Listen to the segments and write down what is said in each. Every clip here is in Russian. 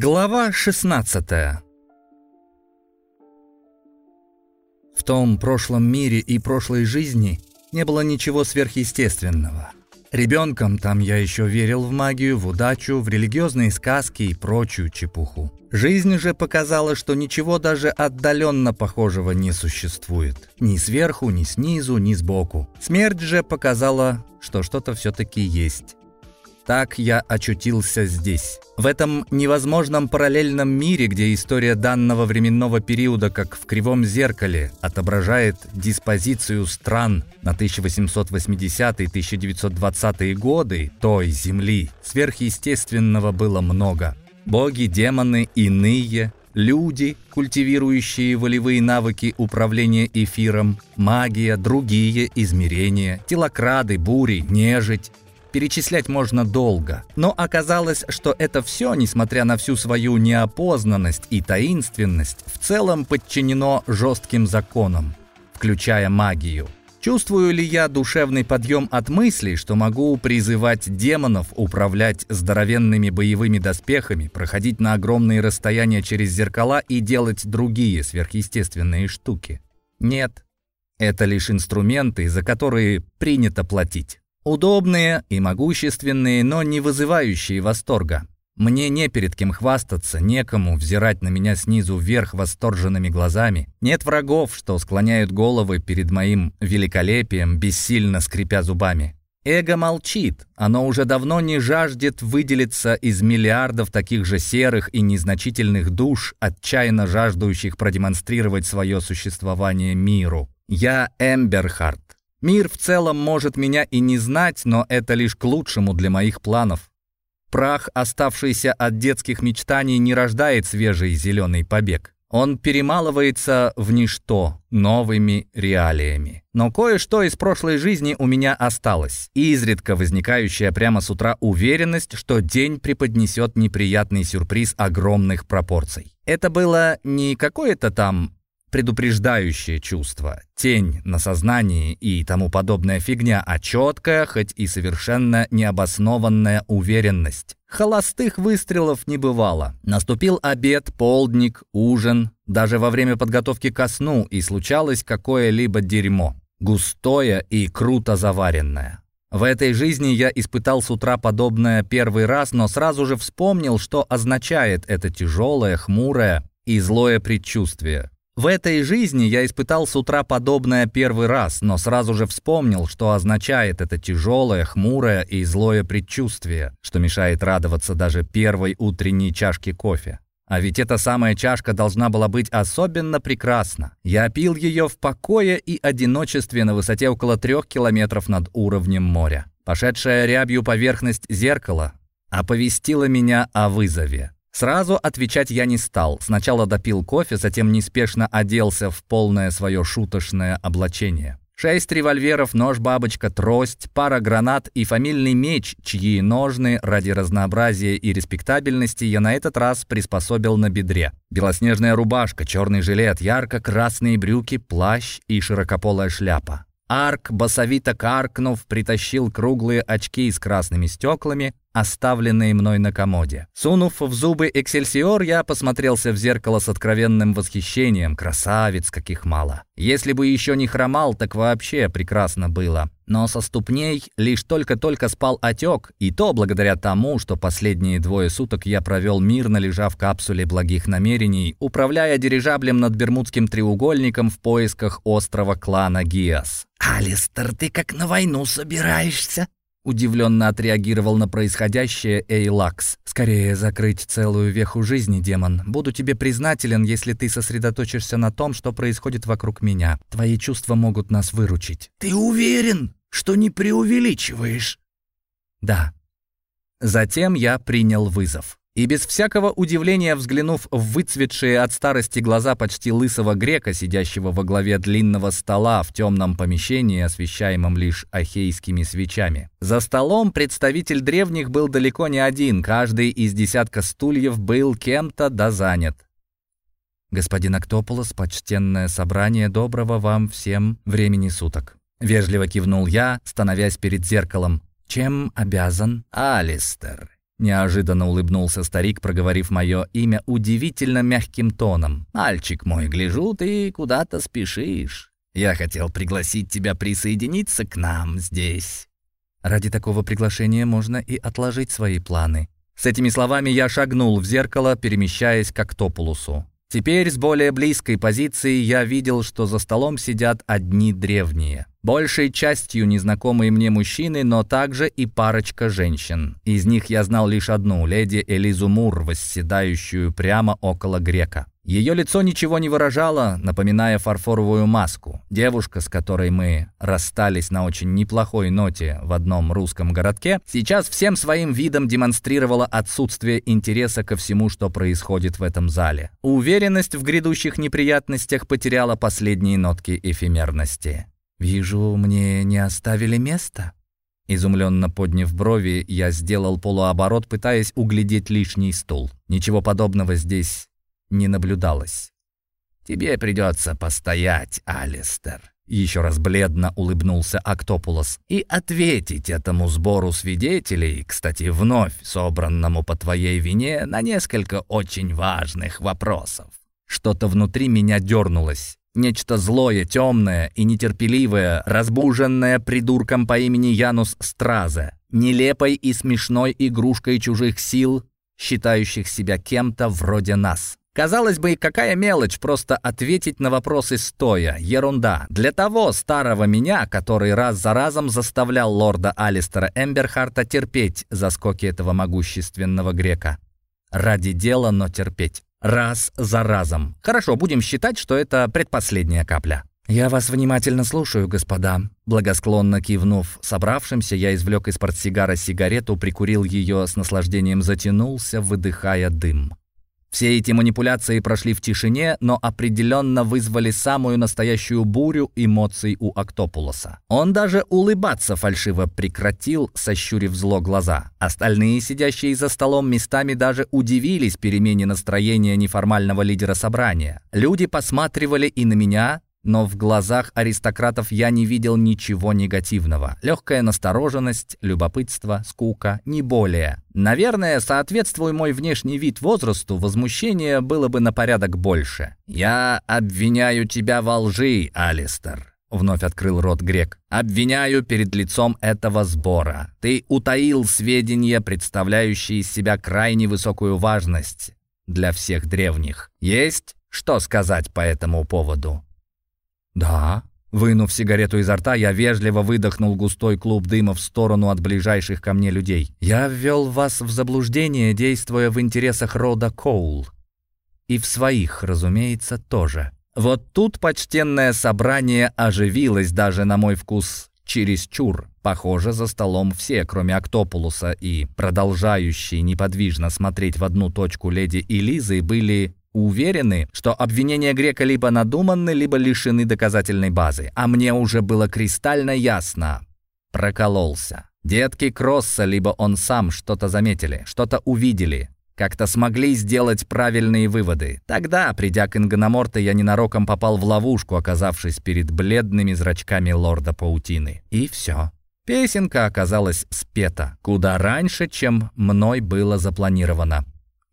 Глава 16 В том прошлом мире и прошлой жизни не было ничего сверхъестественного. Ребенком там я еще верил в магию, в удачу, в религиозные сказки и прочую чепуху. Жизнь же показала, что ничего даже отдаленно похожего не существует. Ни сверху, ни снизу, ни сбоку. Смерть же показала, что что-то все-таки есть. Так я очутился здесь. В этом невозможном параллельном мире, где история данного временного периода, как в кривом зеркале, отображает диспозицию стран на 1880-1920 годы той Земли, сверхъестественного было много. Боги, демоны, иные, люди, культивирующие волевые навыки управления эфиром, магия, другие измерения, телокрады, бури, нежить, Перечислять можно долго. Но оказалось, что это все, несмотря на всю свою неопознанность и таинственность, в целом подчинено жестким законам, включая магию. Чувствую ли я душевный подъем от мысли, что могу призывать демонов, управлять здоровенными боевыми доспехами, проходить на огромные расстояния через зеркала и делать другие сверхъестественные штуки? Нет. Это лишь инструменты, за которые принято платить. Удобные и могущественные, но не вызывающие восторга. Мне не перед кем хвастаться, некому взирать на меня снизу вверх восторженными глазами. Нет врагов, что склоняют головы перед моим великолепием, бессильно скрипя зубами. Эго молчит, оно уже давно не жаждет выделиться из миллиардов таких же серых и незначительных душ, отчаянно жаждущих продемонстрировать свое существование миру. Я Эмберхард, Мир в целом может меня и не знать, но это лишь к лучшему для моих планов. Прах, оставшийся от детских мечтаний, не рождает свежий зеленый побег. Он перемалывается в ничто новыми реалиями. Но кое-что из прошлой жизни у меня осталось. Изредка возникающая прямо с утра уверенность, что день преподнесет неприятный сюрприз огромных пропорций. Это было не какое-то там предупреждающее чувство, тень на сознании и тому подобная фигня, а четкая, хоть и совершенно необоснованная уверенность. Холостых выстрелов не бывало. Наступил обед, полдник, ужин, даже во время подготовки ко сну, и случалось какое-либо дерьмо. Густое и круто заваренное. В этой жизни я испытал с утра подобное первый раз, но сразу же вспомнил, что означает это тяжелое, хмурое и злое предчувствие. В этой жизни я испытал с утра подобное первый раз, но сразу же вспомнил, что означает это тяжелое, хмурое и злое предчувствие, что мешает радоваться даже первой утренней чашке кофе. А ведь эта самая чашка должна была быть особенно прекрасна. Я пил ее в покое и одиночестве на высоте около трех километров над уровнем моря. Пошедшая рябью поверхность зеркала оповестила меня о вызове. Сразу отвечать я не стал. Сначала допил кофе, затем неспешно оделся в полное свое шуточное облачение. Шесть револьверов, нож-бабочка, трость, пара гранат и фамильный меч, чьи ножны ради разнообразия и респектабельности я на этот раз приспособил на бедре. Белоснежная рубашка, черный жилет, ярко-красные брюки, плащ и широкополая шляпа. Арк, басовито каркнув, притащил круглые очки с красными стеклами, оставленные мной на комоде. Сунув в зубы эксельсиор, я посмотрелся в зеркало с откровенным восхищением. Красавец, каких мало. Если бы еще не хромал, так вообще прекрасно было. Но со ступней лишь только-только спал отек, и то благодаря тому, что последние двое суток я провел мирно, лежа в капсуле благих намерений, управляя дирижаблем над Бермудским треугольником в поисках острова клана Гиас. «Алистер, ты как на войну собираешься?» Удивленно отреагировал на происходящее Эйлакс. «Скорее закрыть целую веху жизни, демон. Буду тебе признателен, если ты сосредоточишься на том, что происходит вокруг меня. Твои чувства могут нас выручить». «Ты уверен, что не преувеличиваешь?» «Да». Затем я принял вызов. И без всякого удивления, взглянув в выцветшие от старости глаза почти лысого грека, сидящего во главе длинного стола в темном помещении, освещаемом лишь ахейскими свечами. За столом представитель древних был далеко не один, каждый из десятка стульев был кем-то да занят. «Господин Актополос, почтенное собрание, доброго вам всем времени суток». Вежливо кивнул я, становясь перед зеркалом. «Чем обязан?» «Алистер, Неожиданно улыбнулся старик, проговорив мое имя удивительно мягким тоном. «Мальчик мой, гляжу, ты куда-то спешишь. Я хотел пригласить тебя присоединиться к нам здесь». Ради такого приглашения можно и отложить свои планы. С этими словами я шагнул в зеркало, перемещаясь к Октопулусу. Теперь с более близкой позиции я видел, что за столом сидят одни древние. Большей частью незнакомые мне мужчины, но также и парочка женщин. Из них я знал лишь одну, леди Элизу Мур, восседающую прямо около грека. Ее лицо ничего не выражало, напоминая фарфоровую маску. Девушка, с которой мы расстались на очень неплохой ноте в одном русском городке, сейчас всем своим видом демонстрировала отсутствие интереса ко всему, что происходит в этом зале. Уверенность в грядущих неприятностях потеряла последние нотки эфемерности. «Вижу, мне не оставили места?» Изумленно подняв брови, я сделал полуоборот, пытаясь углядеть лишний стул. Ничего подобного здесь не наблюдалось. «Тебе придется постоять, Алистер», — еще раз бледно улыбнулся Октопулос, «и ответить этому сбору свидетелей, кстати, вновь собранному по твоей вине, на несколько очень важных вопросов». Что-то внутри меня дернулось. Нечто злое, темное и нетерпеливое, разбуженное придурком по имени Янус Стразе, нелепой и смешной игрушкой чужих сил, считающих себя кем-то вроде нас. Казалось бы, какая мелочь просто ответить на вопросы стоя. Ерунда. Для того старого меня, который раз за разом заставлял лорда Алистера Эмберхарта терпеть заскоки этого могущественного грека. Ради дела, но терпеть. Раз за разом. Хорошо, будем считать, что это предпоследняя капля. «Я вас внимательно слушаю, господа». Благосклонно кивнув собравшимся, я извлек из портсигара сигарету, прикурил ее с наслаждением, затянулся, выдыхая дым. Все эти манипуляции прошли в тишине, но определенно вызвали самую настоящую бурю эмоций у Октопулоса. Он даже улыбаться фальшиво прекратил, сощурив зло глаза. Остальные, сидящие за столом, местами даже удивились перемене настроения неформального лидера собрания. Люди посматривали и на меня, но в глазах аристократов я не видел ничего негативного. Легкая настороженность, любопытство, скука, не более. Наверное, соответствуя мой внешний вид возрасту, возмущение было бы на порядок больше. «Я обвиняю тебя во лжи, Алистер», — вновь открыл рот грек. «Обвиняю перед лицом этого сбора. Ты утаил сведения, представляющие из себя крайне высокую важность для всех древних. Есть что сказать по этому поводу?» «Да». Вынув сигарету изо рта, я вежливо выдохнул густой клуб дыма в сторону от ближайших ко мне людей. «Я ввел вас в заблуждение, действуя в интересах рода Коул. И в своих, разумеется, тоже». Вот тут почтенное собрание оживилось даже на мой вкус чересчур. Похоже, за столом все, кроме Октопулуса и продолжающей неподвижно смотреть в одну точку леди Элизы, были уверены, что обвинения Грека либо надуманны, либо лишены доказательной базы. А мне уже было кристально ясно. Прокололся. Детки Кросса, либо он сам что-то заметили, что-то увидели, как-то смогли сделать правильные выводы. Тогда, придя к Ингономорте, я ненароком попал в ловушку, оказавшись перед бледными зрачками лорда Паутины. И все. Песенка оказалась спета куда раньше, чем мной было запланировано.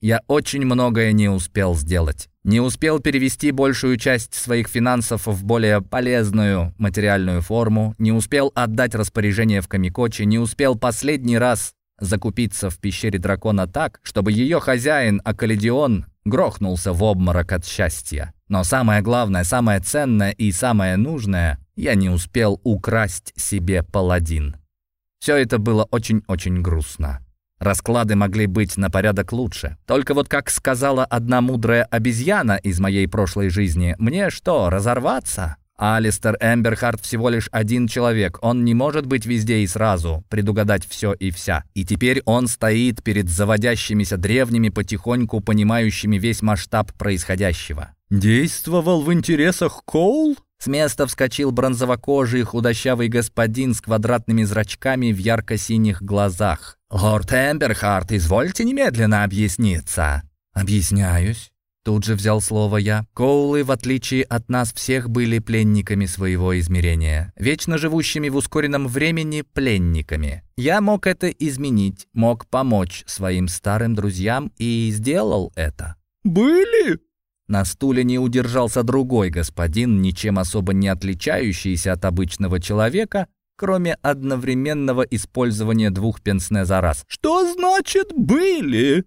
Я очень многое не успел сделать. Не успел перевести большую часть своих финансов в более полезную материальную форму, не успел отдать распоряжение в Камикоче, не успел последний раз закупиться в пещере дракона так, чтобы ее хозяин, Акалидион, грохнулся в обморок от счастья. Но самое главное, самое ценное и самое нужное я не успел украсть себе паладин. Все это было очень-очень грустно. Расклады могли быть на порядок лучше. Только вот, как сказала одна мудрая обезьяна из моей прошлой жизни, мне что, разорваться? Алистер Эмберхарт всего лишь один человек. Он не может быть везде и сразу, предугадать все и вся. И теперь он стоит перед заводящимися древними, потихоньку понимающими весь масштаб происходящего. «Действовал в интересах Коул?» С места вскочил бронзовокожий худощавый господин с квадратными зрачками в ярко-синих глазах. «Лорд Эмберхарт, извольте немедленно объясниться». «Объясняюсь». Тут же взял слово я. Коулы, в отличие от нас всех, были пленниками своего измерения. Вечно живущими в ускоренном времени пленниками. Я мог это изменить, мог помочь своим старым друзьям и сделал это. «Были?» На стуле не удержался другой господин, ничем особо не отличающийся от обычного человека, кроме одновременного использования двух пенсне за раз. «Что значит «были»?»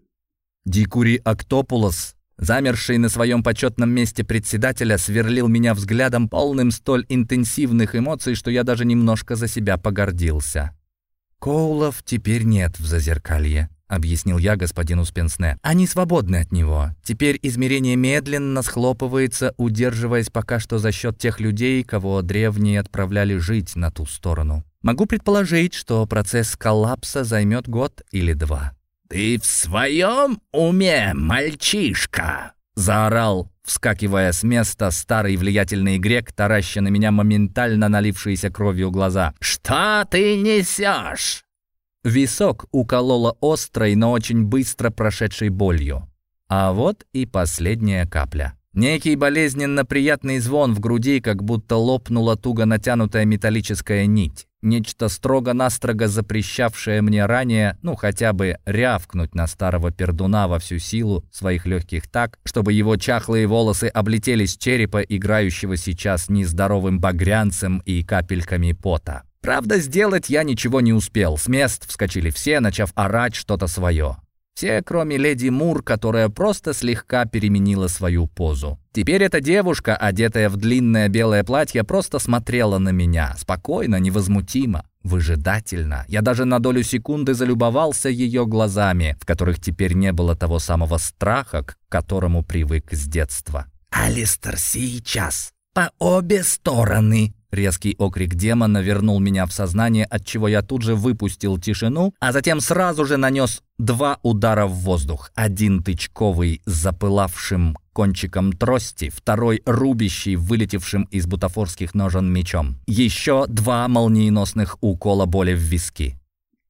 Дикури Октопулос Замерший на своем почетном месте председателя сверлил меня взглядом, полным столь интенсивных эмоций, что я даже немножко за себя погордился. «Коулов теперь нет в Зазеркалье», — объяснил я господину Спенсне. «Они свободны от него. Теперь измерение медленно схлопывается, удерживаясь пока что за счет тех людей, кого древние отправляли жить на ту сторону. Могу предположить, что процесс коллапса займет год или два». «Ты в своем уме, мальчишка?» — заорал, вскакивая с места старый влиятельный грек, тараща на меня моментально налившиеся кровью глаза. «Что ты несешь?» Висок уколола острой, но очень быстро прошедшей болью. А вот и последняя капля. Некий болезненно приятный звон в груди, как будто лопнула туго натянутая металлическая нить. Нечто строго-настрого запрещавшее мне ранее, ну хотя бы рявкнуть на старого пердуна во всю силу своих легких так, чтобы его чахлые волосы облетели с черепа, играющего сейчас нездоровым багрянцем и капельками пота. Правда, сделать я ничего не успел. С мест вскочили все, начав орать что-то свое. Все, кроме леди Мур, которая просто слегка переменила свою позу. Теперь эта девушка, одетая в длинное белое платье, просто смотрела на меня, спокойно, невозмутимо, выжидательно. Я даже на долю секунды залюбовался ее глазами, в которых теперь не было того самого страха, к которому привык с детства. «Алистер, сейчас! По обе стороны!» Резкий окрик демона вернул меня в сознание, от чего я тут же выпустил тишину, а затем сразу же нанес два удара в воздух. Один тычковый с запылавшим кончиком трости, второй рубящий, вылетевшим из бутафорских ножен мечом. Еще два молниеносных укола боли в виски.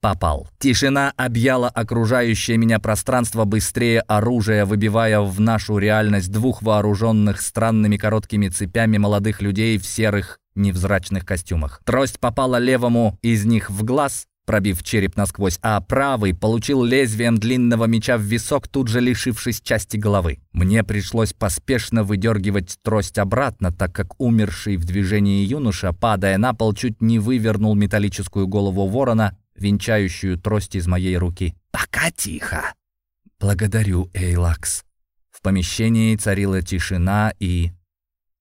Попал. Тишина объяла окружающее меня пространство быстрее оружия, выбивая в нашу реальность двух вооруженных странными короткими цепями молодых людей в серых невзрачных костюмах. Трость попала левому из них в глаз, пробив череп насквозь, а правый получил лезвием длинного меча в висок, тут же лишившись части головы. Мне пришлось поспешно выдергивать трость обратно, так как умерший в движении юноша, падая на пол, чуть не вывернул металлическую голову ворона, венчающую трость из моей руки. «Пока тихо!» «Благодарю, Эйлакс». В помещении царила тишина и...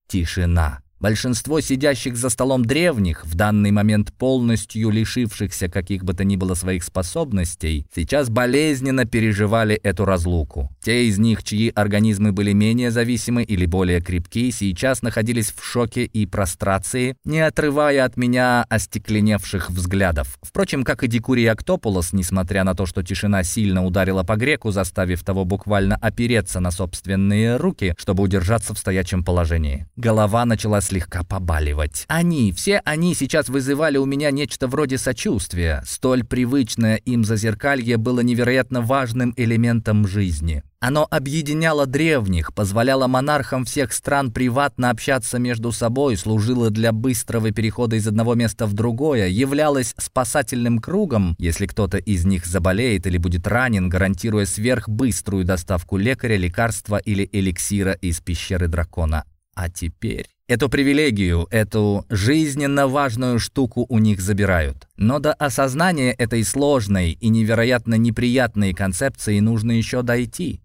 тишина. Большинство сидящих за столом древних, в данный момент полностью лишившихся каких бы то ни было своих способностей, сейчас болезненно переживали эту разлуку. Те из них, чьи организмы были менее зависимы или более крепки, сейчас находились в шоке и прострации, не отрывая от меня остекленевших взглядов. Впрочем, как и Дикурий Октопулос, несмотря на то, что тишина сильно ударила по греку, заставив того буквально опереться на собственные руки, чтобы удержаться в стоячем положении. Голова начала слегка побаливать. Они, все они сейчас вызывали у меня нечто вроде сочувствия. Столь привычное им зазеркалье было невероятно важным элементом жизни. Оно объединяло древних, позволяло монархам всех стран приватно общаться между собой, служило для быстрого перехода из одного места в другое, являлось спасательным кругом, если кто-то из них заболеет или будет ранен, гарантируя сверхбыструю доставку лекаря, лекарства или эликсира из пещеры дракона. А теперь... Эту привилегию, эту жизненно важную штуку у них забирают. Но до осознания этой сложной и невероятно неприятной концепции нужно еще дойти.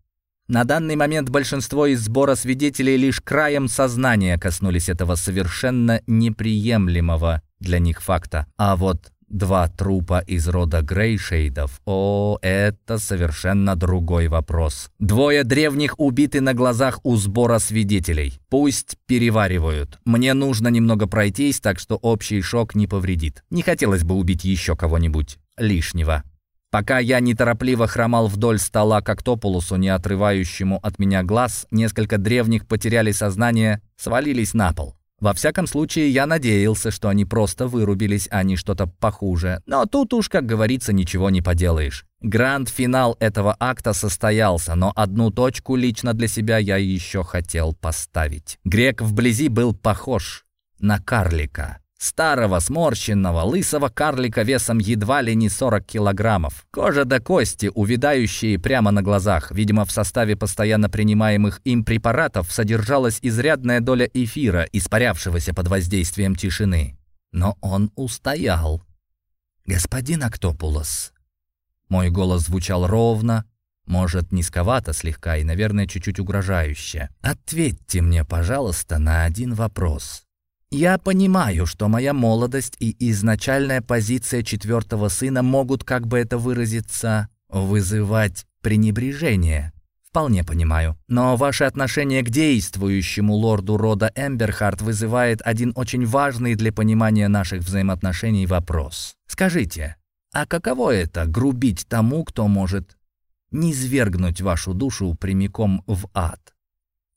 На данный момент большинство из сбора свидетелей лишь краем сознания коснулись этого совершенно неприемлемого для них факта. А вот Два трупа из рода Грейшейдов. О, это совершенно другой вопрос. Двое древних убиты на глазах у сбора свидетелей. Пусть переваривают. Мне нужно немного пройтись, так что общий шок не повредит. Не хотелось бы убить еще кого-нибудь лишнего. Пока я неторопливо хромал вдоль стола к Октопулусу, не отрывающему от меня глаз, несколько древних потеряли сознание, свалились на пол. Во всяком случае, я надеялся, что они просто вырубились, а не что-то похуже. Но тут уж, как говорится, ничего не поделаешь. Гранд-финал этого акта состоялся, но одну точку лично для себя я еще хотел поставить. Грек вблизи был похож на карлика. Старого, сморщенного, лысого карлика весом едва ли не 40 килограммов. Кожа до кости, увядающие прямо на глазах. Видимо, в составе постоянно принимаемых им препаратов содержалась изрядная доля эфира, испарявшегося под воздействием тишины. Но он устоял. «Господин Октопулос». Мой голос звучал ровно, может, низковато слегка и, наверное, чуть-чуть угрожающе. «Ответьте мне, пожалуйста, на один вопрос». Я понимаю, что моя молодость и изначальная позиция четвертого сына могут, как бы это выразиться, вызывать пренебрежение. Вполне понимаю. Но ваше отношение к действующему лорду рода Эмберхарт вызывает один очень важный для понимания наших взаимоотношений вопрос. Скажите, а каково это — грубить тому, кто может низвергнуть вашу душу прямиком в ад?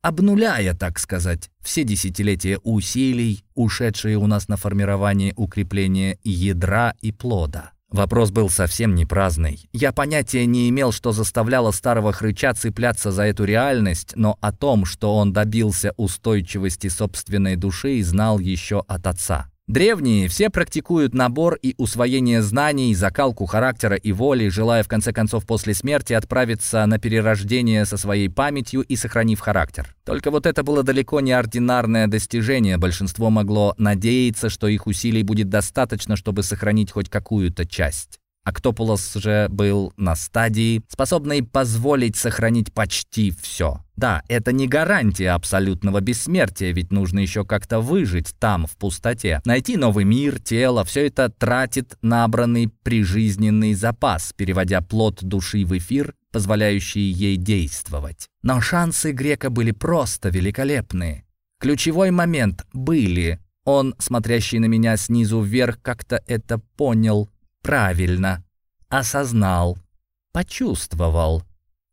Обнуляя, так сказать, все десятилетия усилий, ушедшие у нас на формирование укрепления ядра и плода. Вопрос был совсем не праздный. Я понятия не имел, что заставляло старого хрыча цепляться за эту реальность, но о том, что он добился устойчивости собственной души, знал еще от отца. Древние все практикуют набор и усвоение знаний, закалку характера и воли, желая в конце концов после смерти отправиться на перерождение со своей памятью и сохранив характер. Только вот это было далеко не ординарное достижение, большинство могло надеяться, что их усилий будет достаточно, чтобы сохранить хоть какую-то часть. Актопулос же был на стадии, способной позволить сохранить почти все. Да, это не гарантия абсолютного бессмертия, ведь нужно еще как-то выжить там, в пустоте. Найти новый мир, тело, все это тратит набранный прижизненный запас, переводя плод души в эфир, позволяющий ей действовать. Но шансы Грека были просто великолепные. Ключевой момент «были». Он, смотрящий на меня снизу вверх, как-то это понял правильно, осознал, почувствовал.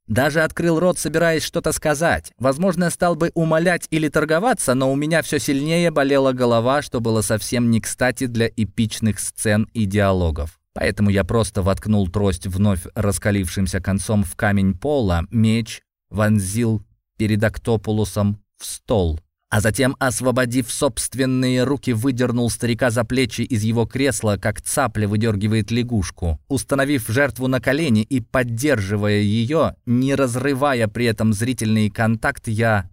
Даже открыл рот, собираясь что-то сказать. Возможно, стал бы умолять или торговаться, но у меня все сильнее болела голова, что было совсем не кстати для эпичных сцен и диалогов. Поэтому я просто воткнул трость вновь раскалившимся концом в камень пола, меч вонзил перед Октопулусом в стол а затем, освободив собственные руки, выдернул старика за плечи из его кресла, как цапля выдергивает лягушку. Установив жертву на колени и поддерживая ее, не разрывая при этом зрительный контакт, я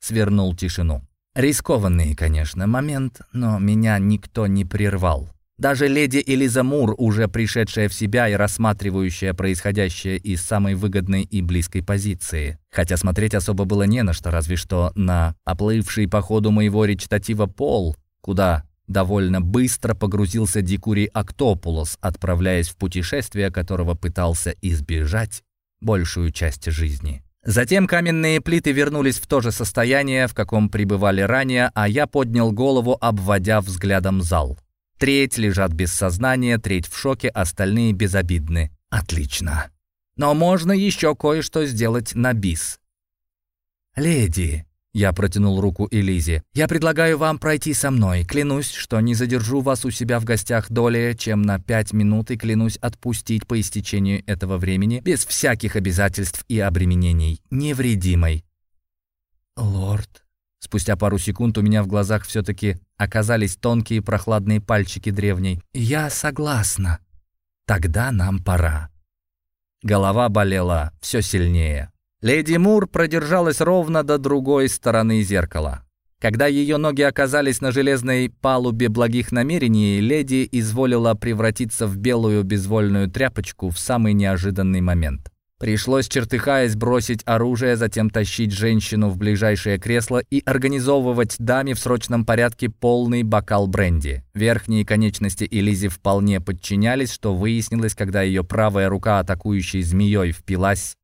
свернул тишину. Рискованный, конечно, момент, но меня никто не прервал. Даже леди Элиза Мур, уже пришедшая в себя и рассматривающая происходящее из самой выгодной и близкой позиции. Хотя смотреть особо было не на что, разве что на оплывший по ходу моего речитатива пол, куда довольно быстро погрузился Дикурий Октопулос, отправляясь в путешествие, которого пытался избежать большую часть жизни. Затем каменные плиты вернулись в то же состояние, в каком пребывали ранее, а я поднял голову, обводя взглядом зал. Треть лежат без сознания, треть в шоке, остальные безобидны. Отлично. Но можно еще кое-что сделать на бис. «Леди», — я протянул руку Элизе, — «я предлагаю вам пройти со мной. Клянусь, что не задержу вас у себя в гостях долее, чем на пять минут, и клянусь отпустить по истечению этого времени без всяких обязательств и обременений, невредимой». «Лорд», Спустя пару секунд у меня в глазах все-таки оказались тонкие прохладные пальчики древней. «Я согласна. Тогда нам пора». Голова болела все сильнее. Леди Мур продержалась ровно до другой стороны зеркала. Когда ее ноги оказались на железной палубе благих намерений, леди изволила превратиться в белую безвольную тряпочку в самый неожиданный момент. Пришлось, чертыхаясь, бросить оружие, затем тащить женщину в ближайшее кресло и организовывать даме в срочном порядке полный бокал бренди. Верхние конечности Элизи вполне подчинялись, что выяснилось, когда ее правая рука атакующей змеей впилась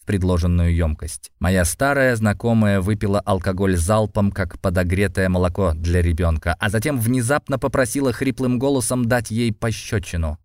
в предложенную емкость. Моя старая знакомая выпила алкоголь залпом, как подогретое молоко для ребенка, а затем внезапно попросила хриплым голосом дать ей пощечину.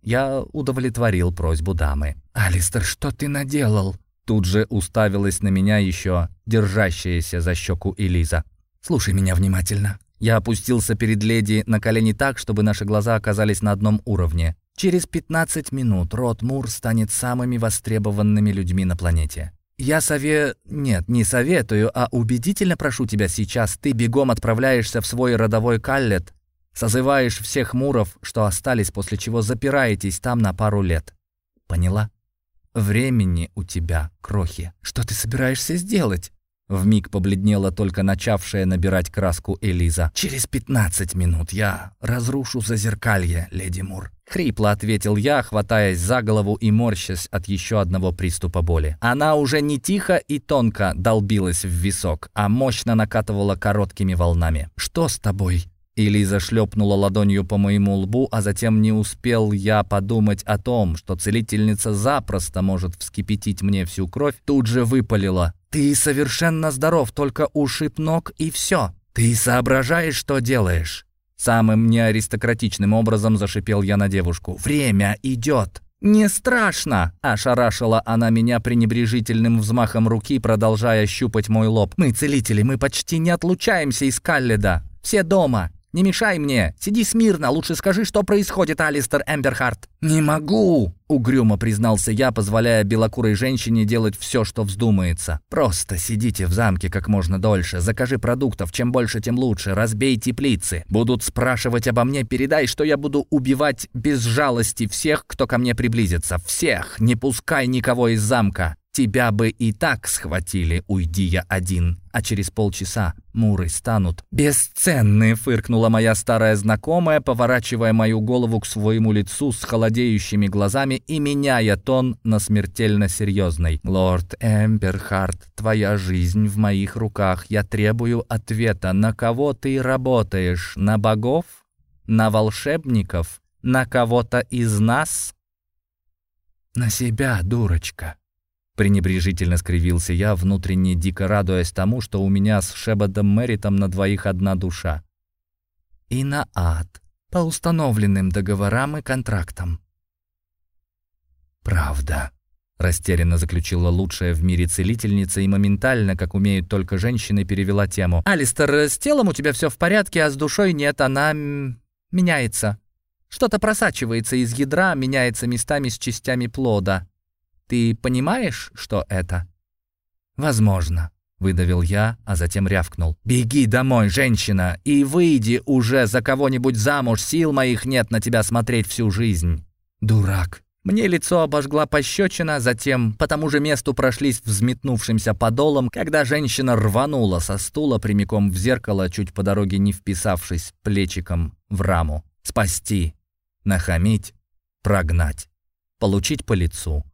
Я удовлетворил просьбу дамы. «Алистер, что ты наделал?» Тут же уставилась на меня еще держащаяся за щеку Элиза. «Слушай меня внимательно». Я опустился перед леди на колени так, чтобы наши глаза оказались на одном уровне. Через 15 минут род Мур станет самыми востребованными людьми на планете. Я сове... Нет, не советую, а убедительно прошу тебя сейчас. Ты бегом отправляешься в свой родовой каллет, созываешь всех муров, что остались, после чего запираетесь там на пару лет. Поняла? Времени у тебя, крохи. Что ты собираешься сделать? Вмиг побледнела только начавшая набирать краску Элиза. «Через пятнадцать минут я разрушу зазеркалье, леди Мур». Хрипло ответил я, хватаясь за голову и морщась от еще одного приступа боли. Она уже не тихо и тонко долбилась в висок, а мощно накатывала короткими волнами. «Что с тобой?» Элиза шлепнула ладонью по моему лбу, а затем не успел я подумать о том, что целительница запросто может вскипятить мне всю кровь, тут же выпалила. «Ты совершенно здоров, только ушиб ног и все. Ты соображаешь, что делаешь?» Самым неаристократичным образом зашипел я на девушку. «Время идет!» «Не страшно!» – ошарашила она меня пренебрежительным взмахом руки, продолжая щупать мой лоб. «Мы целители, мы почти не отлучаемся из Калледа. Все дома. «Не мешай мне! Сиди смирно! Лучше скажи, что происходит, Алистер Эмберхарт!» «Не могу!» — угрюмо признался я, позволяя белокурой женщине делать все, что вздумается. «Просто сидите в замке как можно дольше, закажи продуктов, чем больше, тем лучше, разбей теплицы. Будут спрашивать обо мне, передай, что я буду убивать без жалости всех, кто ко мне приблизится. Всех! Не пускай никого из замка!» Тебя бы и так схватили, уйди я один. А через полчаса муры станут бесценны, фыркнула моя старая знакомая, поворачивая мою голову к своему лицу с холодеющими глазами и меняя тон на смертельно серьезный. «Лорд Эмберхарт, твоя жизнь в моих руках. Я требую ответа. На кого ты работаешь? На богов? На волшебников? На кого-то из нас?» «На себя, дурочка», Пренебрежительно скривился я, внутренне дико радуясь тому, что у меня с Шебадом Мэритом на двоих одна душа. И на ад, по установленным договорам и контрактам. «Правда», — растерянно заключила лучшая в мире целительница и моментально, как умеют только женщины, перевела тему. «Алистер, с телом у тебя все в порядке, а с душой нет, она меняется. Что-то просачивается из ядра, меняется местами с частями плода. Ты понимаешь, что это?» «Возможно», — выдавил я, а затем рявкнул. «Беги домой, женщина, и выйди уже за кого-нибудь замуж, сил моих нет на тебя смотреть всю жизнь». «Дурак». Мне лицо обожгла пощечина, затем по тому же месту прошлись взметнувшимся подолом, когда женщина рванула со стула прямиком в зеркало, чуть по дороге не вписавшись плечиком в раму. Спасти, нахамить, прогнать, получить по лицу.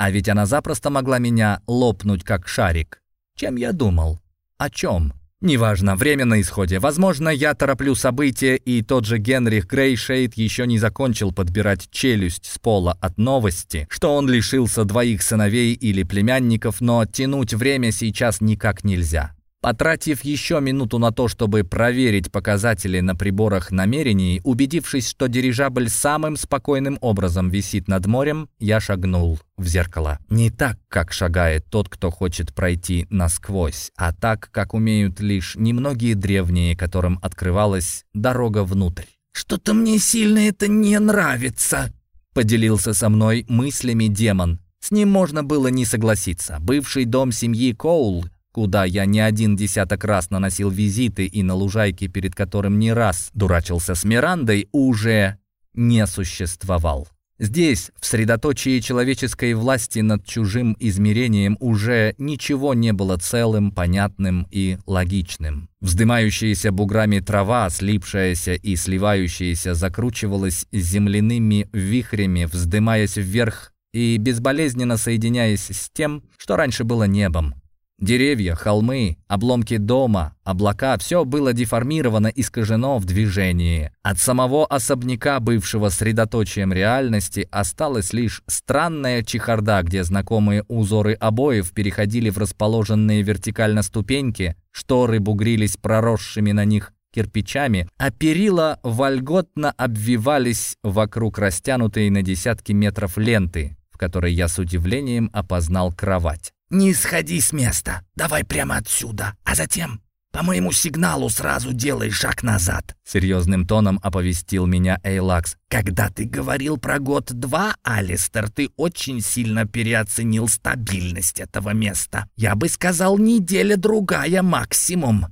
А ведь она запросто могла меня лопнуть, как шарик. Чем я думал? О чем? Неважно, время на исходе. Возможно, я тороплю события, и тот же Генрих Грейшейд еще не закончил подбирать челюсть с пола от новости, что он лишился двоих сыновей или племянников, но тянуть время сейчас никак нельзя. Потратив еще минуту на то, чтобы проверить показатели на приборах намерений, убедившись, что дирижабль самым спокойным образом висит над морем, я шагнул в зеркало. Не так, как шагает тот, кто хочет пройти насквозь, а так, как умеют лишь немногие древние, которым открывалась дорога внутрь. «Что-то мне сильно это не нравится», — поделился со мной мыслями демон. С ним можно было не согласиться. Бывший дом семьи Коул куда я не один десяток раз наносил визиты и на лужайке, перед которым не раз дурачился с Мирандой, уже не существовал. Здесь, в средоточии человеческой власти над чужим измерением, уже ничего не было целым, понятным и логичным. Вздымающаяся буграми трава, слипшаяся и сливающаяся, закручивалась земляными вихрями, вздымаясь вверх и безболезненно соединяясь с тем, что раньше было небом. Деревья, холмы, обломки дома, облака — все было деформировано, искажено в движении. От самого особняка, бывшего средоточием реальности, осталась лишь странная чехарда, где знакомые узоры обоев переходили в расположенные вертикально ступеньки, шторы бугрились проросшими на них кирпичами, а перила вольготно обвивались вокруг растянутой на десятки метров ленты, в которой я с удивлением опознал кровать. «Не сходи с места. Давай прямо отсюда. А затем По моему сигналу сразу делай шаг назад. Серьезным тоном оповестил меня Эйлакс. Когда ты говорил про год-два, Алистер, ты очень сильно переоценил стабильность этого места. Я бы сказал, неделя-другая максимум.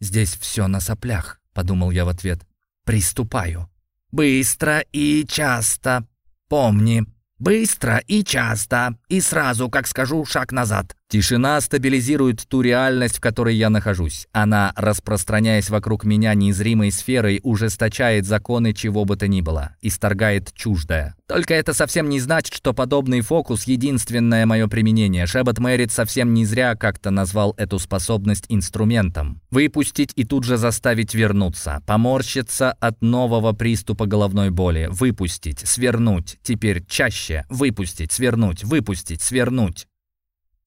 Здесь все на соплях, подумал я в ответ. Приступаю. Быстро и часто. Помни, быстро и часто. И сразу, как скажу, шаг назад. Тишина стабилизирует ту реальность, в которой я нахожусь. Она, распространяясь вокруг меня незримой сферой, ужесточает законы чего бы то ни было, исторгает чуждое. Только это совсем не значит, что подобный фокус — единственное мое применение. Шебет Мэрит совсем не зря как-то назвал эту способность инструментом. Выпустить и тут же заставить вернуться. Поморщиться от нового приступа головной боли. Выпустить, свернуть. Теперь чаще. Выпустить, свернуть, выпустить, свернуть.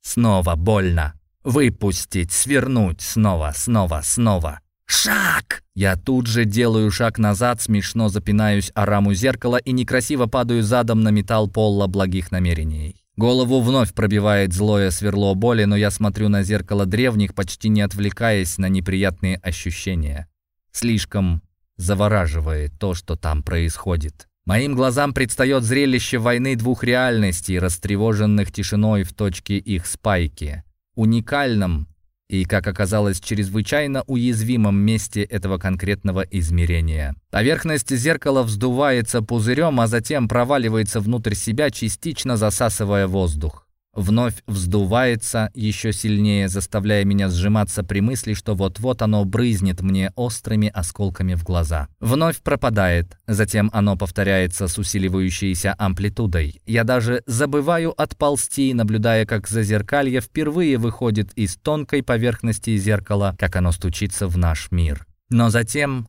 Снова больно. Выпустить, свернуть, снова, снова, снова. «Шаг!» Я тут же делаю шаг назад, смешно запинаюсь о раму зеркала и некрасиво падаю задом на металл пола благих намерений. Голову вновь пробивает злое сверло боли, но я смотрю на зеркало древних, почти не отвлекаясь на неприятные ощущения. Слишком завораживает то, что там происходит. Моим глазам предстает зрелище войны двух реальностей, растревоженных тишиной в точке их спайки. Уникальном и, как оказалось, чрезвычайно уязвимом месте этого конкретного измерения. Поверхность зеркала вздувается пузырем, а затем проваливается внутрь себя, частично засасывая воздух вновь вздувается еще сильнее, заставляя меня сжиматься при мысли, что вот-вот оно брызнет мне острыми осколками в глаза. Вновь пропадает, затем оно повторяется с усиливающейся амплитудой. Я даже забываю отползти, наблюдая, как зазеркалье впервые выходит из тонкой поверхности зеркала, как оно стучится в наш мир. Но затем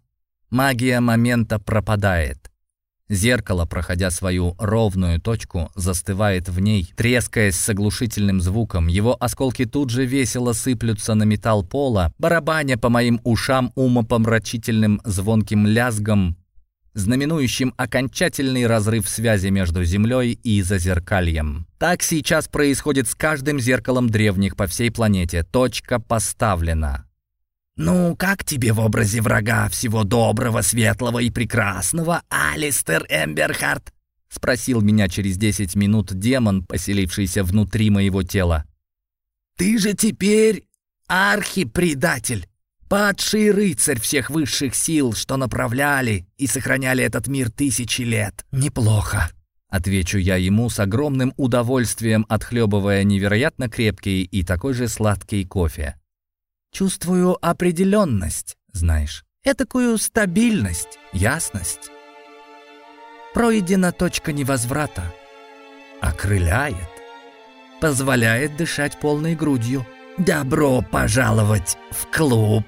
магия момента пропадает. Зеркало, проходя свою ровную точку, застывает в ней, трескаясь с оглушительным звуком. Его осколки тут же весело сыплются на металл пола, барабаня по моим ушам умопомрачительным звонким лязгом, знаменующим окончательный разрыв связи между Землей и Зазеркальем. Так сейчас происходит с каждым зеркалом древних по всей планете. Точка поставлена. «Ну, как тебе в образе врага всего доброго, светлого и прекрасного, Алистер Эмберхарт?» — спросил меня через десять минут демон, поселившийся внутри моего тела. «Ты же теперь архипредатель, падший рыцарь всех высших сил, что направляли и сохраняли этот мир тысячи лет. Неплохо». Отвечу я ему с огромным удовольствием, отхлебывая невероятно крепкий и такой же сладкий кофе. Чувствую определенность, знаешь, этакую стабильность, ясность. Пройдена точка невозврата. Окрыляет. Позволяет дышать полной грудью. Добро пожаловать в клуб.